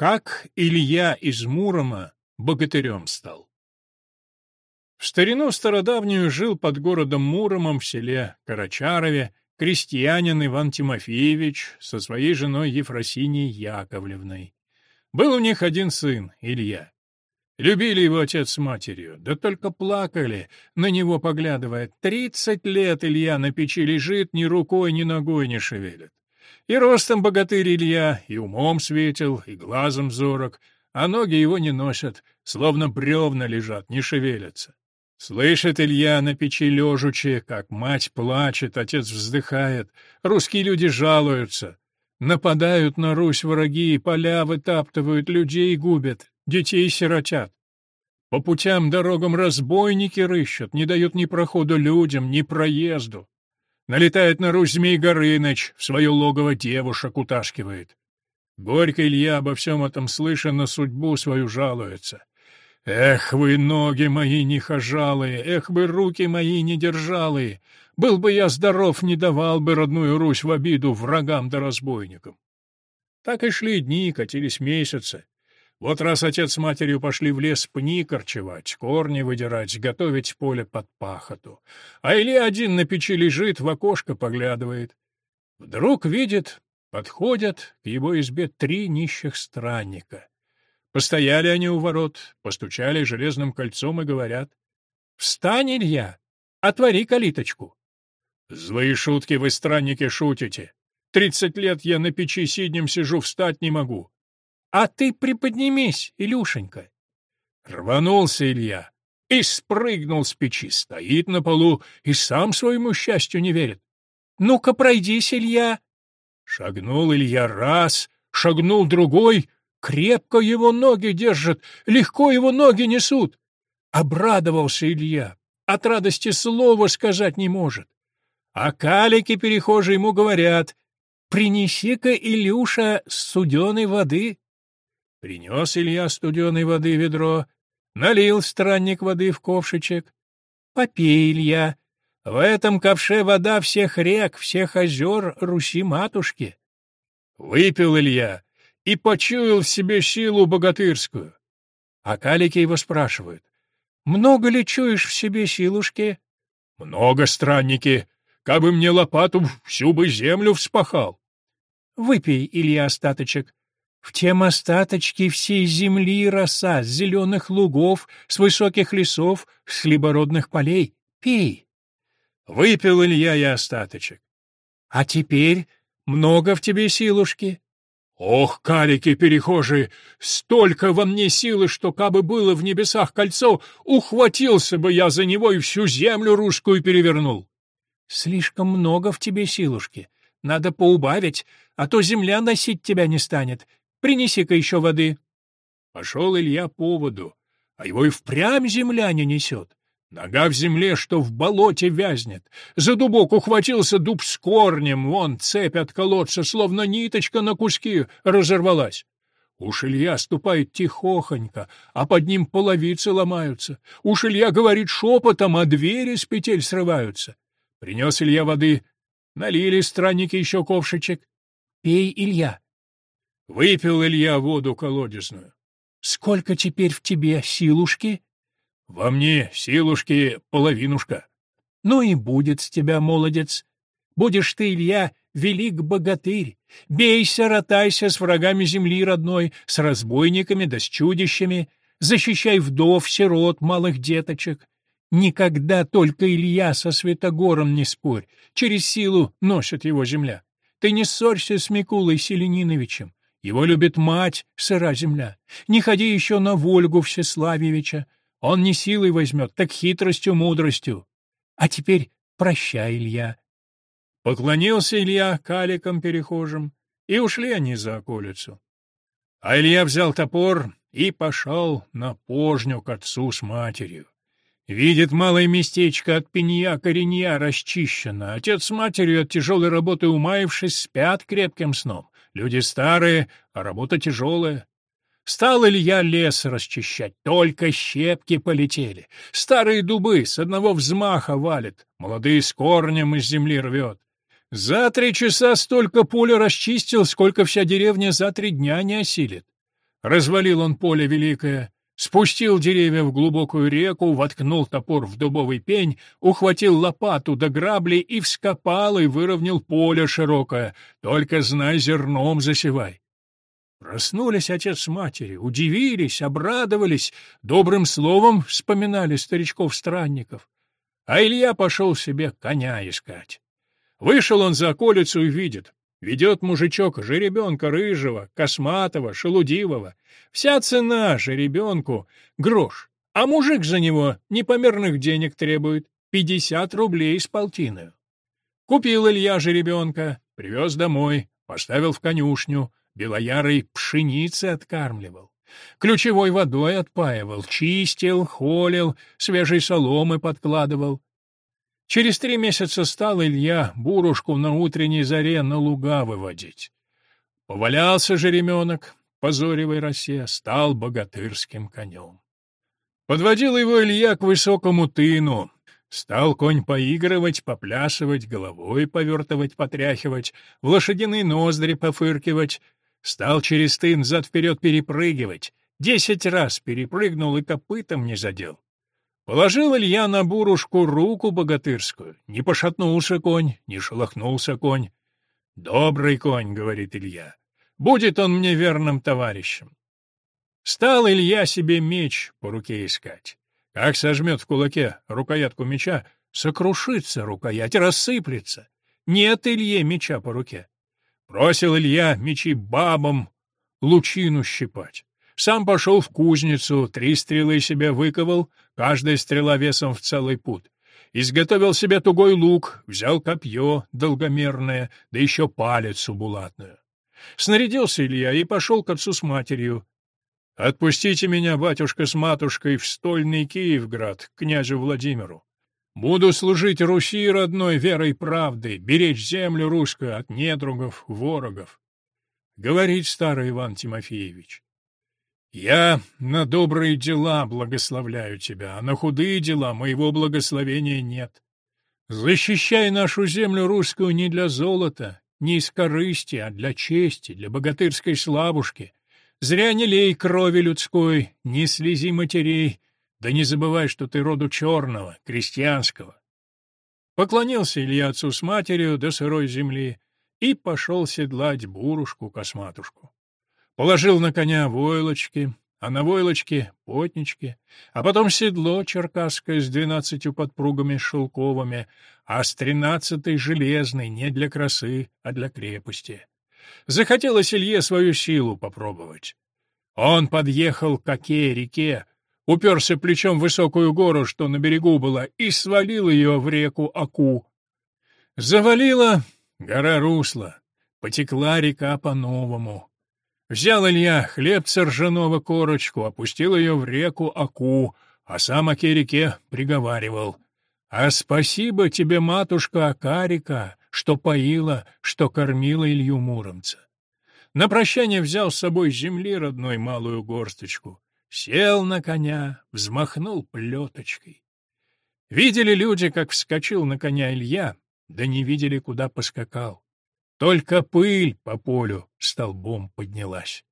как Илья из Мурома богатырем стал. В старину стародавнюю жил под городом Муромом в селе Карачарове крестьянин Иван Тимофеевич со своей женой Ефросиней Яковлевной. Был у них один сын, Илья. Любили его отец с матерью, да только плакали, на него поглядывая. Тридцать лет Илья на печи лежит, ни рукой, ни ногой не шевелит и ростом богатырь Илья, и умом светил, и глазом зорок, а ноги его не носят, словно бревна лежат, не шевелятся. Слышит Илья на печи лежучи, как мать плачет, отец вздыхает, русские люди жалуются. Нападают на Русь враги, поля вытаптывают, людей губят, детей сиротят. По путям, дорогам разбойники рыщут, не дают ни проходу людям, ни проезду налетает на Русь Змей Горыныч, в свое логово девушек уташкивает. Горько Илья обо всем этом слыша, на судьбу свою жалуется. «Эх вы, ноги мои нехожалые! Эх вы, руки мои недержалые! Был бы я здоров, не давал бы родную Русь в обиду врагам да разбойникам!» Так и шли дни, катились месяцы. Вот раз отец с матерью пошли в лес пни корчевать, корни выдирать, готовить поле под пахоту. А Илья один на печи лежит, в окошко поглядывает. Вдруг видит, подходят к его избе три нищих странника. Постояли они у ворот, постучали железным кольцом и говорят. «Встань, Илья, отвори калиточку». «Злые шутки вы, странники, шутите. Тридцать лет я на печи сиднем сижу, встать не могу. «А ты приподнимись, Илюшенька!» Рванулся Илья и спрыгнул с печи, стоит на полу и сам своему счастью не верит. «Ну-ка, пройдись, Илья!» Шагнул Илья раз, шагнул другой, крепко его ноги держат, легко его ноги несут. Обрадовался Илья, от радости слова сказать не может. А калики-перехожие ему говорят, «Принеси-ка, Илюша, суденой воды!» Принес Илья студеной воды ведро, налил странник воды в ковшичек. «Попей, Илья. В этом ковше вода всех рек, всех озер Руси-матушки». Выпил Илья и почуял в себе силу богатырскую. А калики его спрашивают. «Много ли чуешь в себе силушки?» «Много, странники. как бы мне лопату всю бы землю вспахал». «Выпей, Илья, остаточек. В тем остаточке всей земли роса зеленых лугов, с высоких лесов, с хлебородных полей. Пей. Выпил Илья и остаточек. А теперь много в тебе силушки. Ох, карики перехожие, столько во мне силы, что кабы было в небесах кольцо, ухватился бы я за него и всю землю русскую перевернул. Слишком много в тебе силушки. Надо поубавить, а то земля носить тебя не станет, Принеси-ка еще воды. Пошел Илья по воду, а его и впрямь земля не несет. Нога в земле, что в болоте вязнет. За дубок ухватился дуб с корнем, вон цепь от колодца, словно ниточка на куски разорвалась. Уж Илья ступает тихохонько, а под ним половицы ломаются. Уж Илья говорит шепотом, а двери с петель срываются. Принес Илья воды. Налили странники еще ковшичек. — Пей, Илья, Выпил Илья воду колодезную. Сколько теперь в тебе силушки? Во мне силушки половинушка. Ну и будет с тебя, молодец. Будешь ты, Илья, велик богатырь. Бейся, ротайся с врагами земли родной, с разбойниками да с чудищами. Защищай вдов, сирот, малых деточек. Никогда только Илья со Святогором не спорь. Через силу носит его земля. Ты не ссорься с Микулой Селениновичем. Его любит мать, сыра земля. Не ходи еще на Вольгу Всеславьевича. Он не силой возьмет, так хитростью, мудростью. А теперь прощай, Илья. Поклонился Илья Каликом перехожим, и ушли они за околицу. А Илья взял топор и пошел на пожню к отцу с матерью. Видит малое местечко от пенья коренья расчищено. Отец с матерью от тяжелой работы умаившись, спят крепким сном. Люди старые, а работа тяжелая. Стал ли я лес расчищать, только щепки полетели. Старые дубы с одного взмаха валит, молодые с корнем из земли рвет. За три часа столько поля расчистил, сколько вся деревня за три дня не осилит. Развалил он поле великое, спустил деревья в глубокую реку, воткнул топор в дубовый пень, ухватил лопату до грабли и вскопал и выровнял поле широкое. Только знай, зерном засевай. Проснулись отец с матерью, удивились, обрадовались, добрым словом вспоминали старичков-странников. А Илья пошел себе коня искать. Вышел он за околицу и видит. Ведет мужичок жеребенка рыжего, косматого, шелудивого. Вся цена жеребенку — грош, а мужик за него непомерных денег требует — пятьдесят рублей с полтиною. Купил Илья жеребенка, привез домой, поставил в конюшню, белоярый пшеницы откармливал. Ключевой водой отпаивал, чистил, холил, свежей соломы подкладывал. Через три месяца стал Илья бурушку на утренней заре на луга выводить. Повалялся же жеременок, позоревой росе, стал богатырским конем. Подводил его Илья к высокому тыну. Стал конь поигрывать, поплясывать, головой повертывать, потряхивать, в лошадиной ноздри пофыркивать. Стал через тын зад-вперед перепрыгивать. Десять раз перепрыгнул и копытом не задел. Положил Илья на бурушку руку богатырскую. Не пошатнулся конь, не шелохнулся конь. «Добрый конь», — говорит Илья, — «будет он мне верным товарищем». Стал Илья себе меч по руке искать. Как сожмет в кулаке рукоятку меча, сокрушится рукоять, рассыплется. Нет Илье меча по руке. Просил Илья мечи бабам лучину щипать сам пошел в кузницу, три стрелы себе выковал, каждая стрела весом в целый пуд. Изготовил себе тугой лук, взял копье долгомерное, да еще палицу булатную. Снарядился Илья и пошел к отцу с матерью. «Отпустите меня, батюшка с матушкой, в стольный Киевград, к князю Владимиру. Буду служить Руси родной верой и правдой, беречь землю русскую от недругов, ворогов». Говорит старый Иван Тимофеевич. Я на добрые дела благословляю тебя, а на худые дела моего благословения нет. Защищай нашу землю русскую не для золота, не из корысти, а для чести, для богатырской славушки. Зря не лей крови людской, не слези матерей, да не забывай, что ты роду черного, крестьянского. Поклонился Илья отцу с матерью до сырой земли и пошел седлать бурушку-косматушку. Положил на коня войлочки, а на войлочке — потнички, а потом седло черкасское с двенадцатью подпругами шелковыми, а с тринадцатой — железной, не для красы, а для крепости. Захотелось Илье свою силу попробовать. Он подъехал к оке реке, уперся плечом в высокую гору, что на берегу была, и свалил ее в реку Аку. Завалила гора русла, потекла река по-новому. Взял Илья хлеб соржаного корочку, опустил ее в реку Аку, а сам о реке приговаривал. «А спасибо тебе, матушка Акарика, что поила, что кормила Илью Муромца». На прощание взял с собой земли родной малую горсточку, сел на коня, взмахнул плеточкой. Видели люди, как вскочил на коня Илья, да не видели, куда поскакал. Только пыль по полю столбом поднялась.